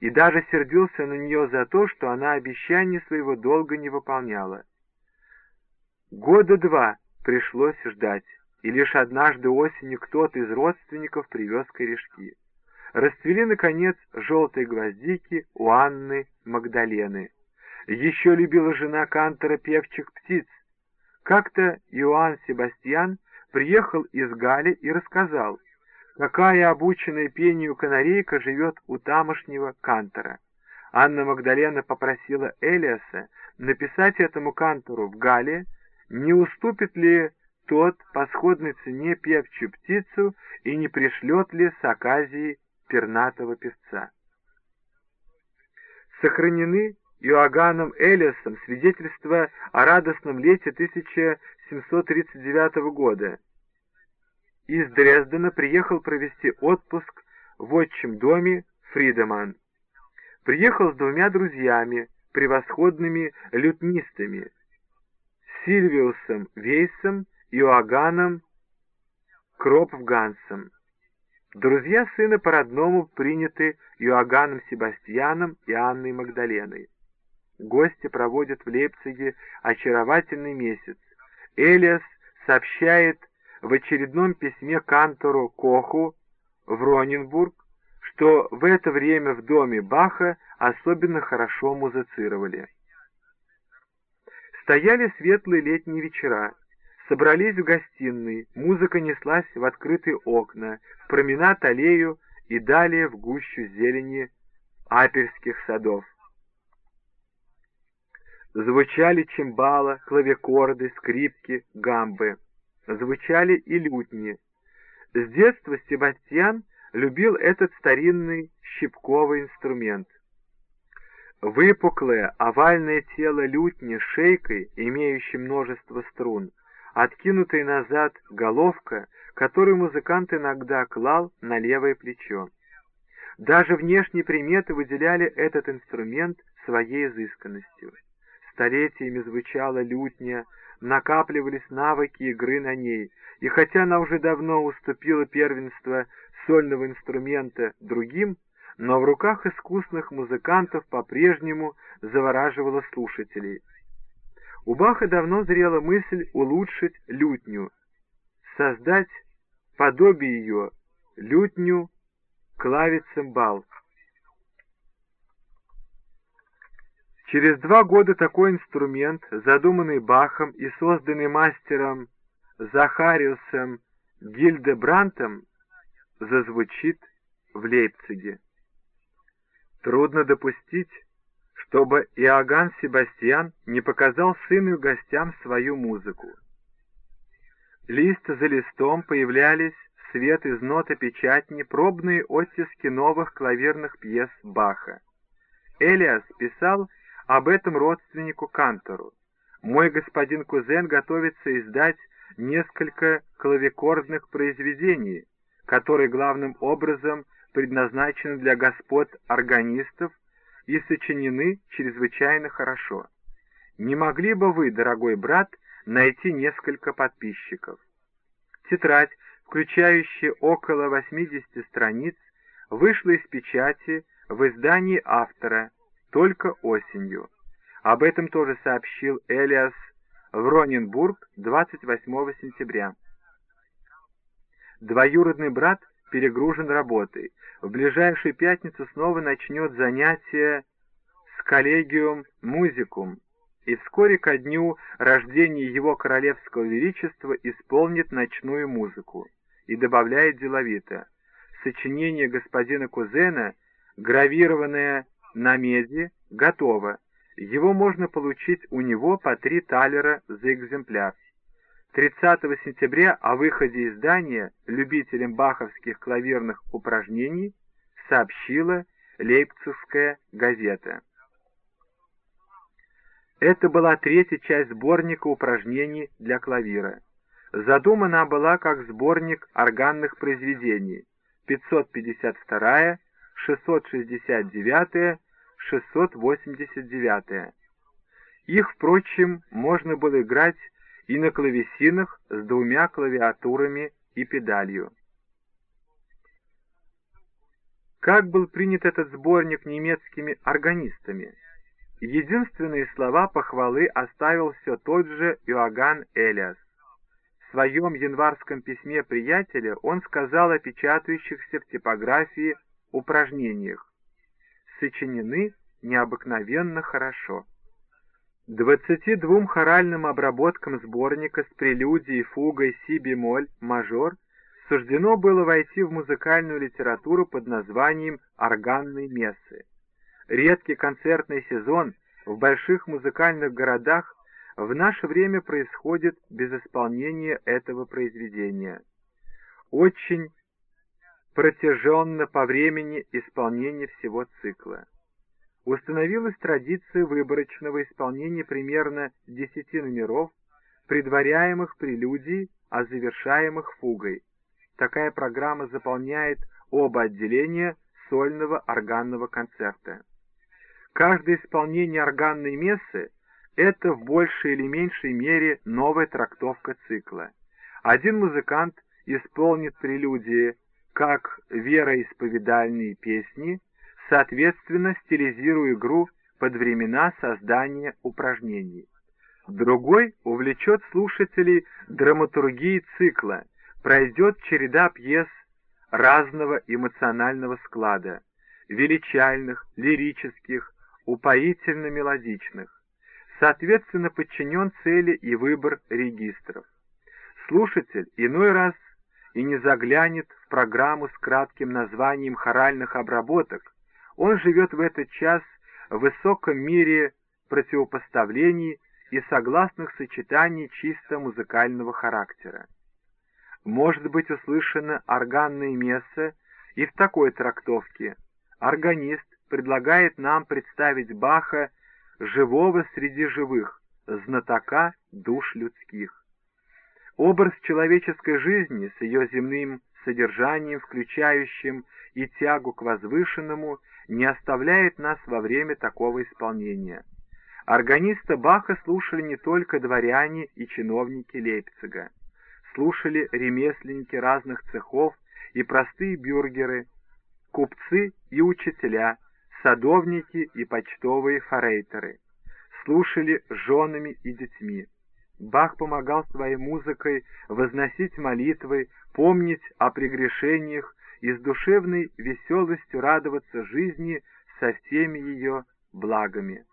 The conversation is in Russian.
и даже сердился на нее за то, что она обещание своего долга не выполняла. Года два пришлось ждать, и лишь однажды осенью кто-то из родственников привез корешки. Расцвели, наконец, желтые гвоздики у Анны Магдалены. Еще любила жена Кантора певчих птиц. Как-то Иоанн Себастьян приехал из Гали и рассказал, какая обученная пению канарейка живет у тамошнего Кантора. Анна Магдалена попросила Элиаса написать этому Кантору в Гале, не уступит ли тот по сходной цене певчую птицу и не пришлет ли с оказии пернатого певца. Сохранены Иоганном Элиасом свидетельства о радостном лете 1739 года. Из Дрездена приехал провести отпуск в отчим доме Фридеман. Приехал с двумя друзьями, превосходными лютнистами, Сильвиусом Вейсом и Иоганном Кропфгансом. Друзья сына по-родному приняты Иоганном Себастьяном и Анной Магдаленой. Гости проводят в Лейпциге очаровательный месяц. Элиас сообщает в очередном письме кантору Коху в Роненбург, что в это время в доме Баха особенно хорошо музицировали. Стояли светлые летние вечера, собрались в гостиной, музыка неслась в открытые окна, в променад аллею и далее в гущу зелени апельских садов. Звучали чимбала, клавикорды, скрипки, гамбы. Звучали и лютни. С детства Себастьян любил этот старинный щипковый инструмент. Выпуклое овальное тело лютни с шейкой, имеющей множество струн, откинутая назад головка, которую музыкант иногда клал на левое плечо. Даже внешние приметы выделяли этот инструмент своей изысканностью. Столетиями звучала лютня, накапливались навыки игры на ней, и хотя она уже давно уступила первенство сольного инструмента другим, но в руках искусных музыкантов по-прежнему завораживала слушателей. У Баха давно зрела мысль улучшить лютню, создать подобие ее, лютню клавицембал. Через два года такой инструмент, задуманный Бахом и созданный мастером Захариусом Гильдебрантом, зазвучит в Лейпциге. Трудно допустить, чтобы Иоганн Себастьян не показал сыну и гостям свою музыку. Лист за листом появлялись свет из ноты печатни пробные оттиски новых клавирных пьес Баха. Элиас писал об этом родственнику Кантору. Мой господин кузен готовится издать несколько клавикордных произведений, которые главным образом предназначены для господ органистов и сочинены чрезвычайно хорошо. Не могли бы вы, дорогой брат, найти несколько подписчиков? Тетрадь, включающая около 80 страниц, вышла из печати в издании автора только осенью. Об этом тоже сообщил Элиас в Роненбург 28 сентября. Двоюродный брат перегружен работой. В ближайшую пятницу снова начнет занятия с коллегиум музикум, и вскоре ко дню рождения его королевского величества исполнит ночную музыку. И добавляет деловито. Сочинение господина Кузена, гравированное на меди готово. Его можно получить у него по три талера за экземпляр. 30 сентября о выходе издания любителям баховских клавирных упражнений сообщила Лейпцигская газета. Это была третья часть сборника упражнений для клавира. Задумана была как сборник органных произведений 552 669, 689. Их, впрочем, можно было играть и на клавесинах с двумя клавиатурами и педалью. Как был принят этот сборник немецкими органистами? Единственные слова похвалы оставил все тот же Иоганн Элиас. В своем январском письме приятеля он сказал о печатающихся в типографии упражнениях. Сочинены необыкновенно хорошо. 22 хоральным обработкам сборника с прелюдией, фугой, си-бемоль, мажор суждено было войти в музыкальную литературу под названием «Органные мессы». Редкий концертный сезон в больших музыкальных городах в наше время происходит без исполнения этого произведения. Очень протяженно по времени исполнение всего цикла. Установилась традиция выборочного исполнения примерно 10 номеров, предваряемых прелюдией, а завершаемых фугой. Такая программа заполняет оба отделения сольного органного концерта. Каждое исполнение органной мессы – это в большей или меньшей мере новая трактовка цикла. Один музыкант исполнит прелюдии как вероисповедальные песни, соответственно стилизируя игру под времена создания упражнений. Другой увлечет слушателей драматургией цикла, пройдет череда пьес разного эмоционального склада, величальных, лирических, упоительно-мелодичных, соответственно подчинен цели и выбор регистров. Слушатель иной раз и не заглянет в программу с кратким названием хоральных обработок, он живет в этот час в высоком мире противопоставлений и согласных сочетаний чисто музыкального характера. Может быть услышано органное место и в такой трактовке. Органист предлагает нам представить Баха живого среди живых, знатока душ людских. Образ человеческой жизни с ее земным содержанием, включающим и тягу к возвышенному, не оставляет нас во время такого исполнения. Органиста Баха слушали не только дворяне и чиновники Лейпцига. Слушали ремесленники разных цехов и простые бюргеры, купцы и учителя, садовники и почтовые форейтеры. Слушали женами и детьми. Бах помогал своей музыкой возносить молитвы, помнить о прегрешениях и с душевной веселостью радоваться жизни со всеми ее благами.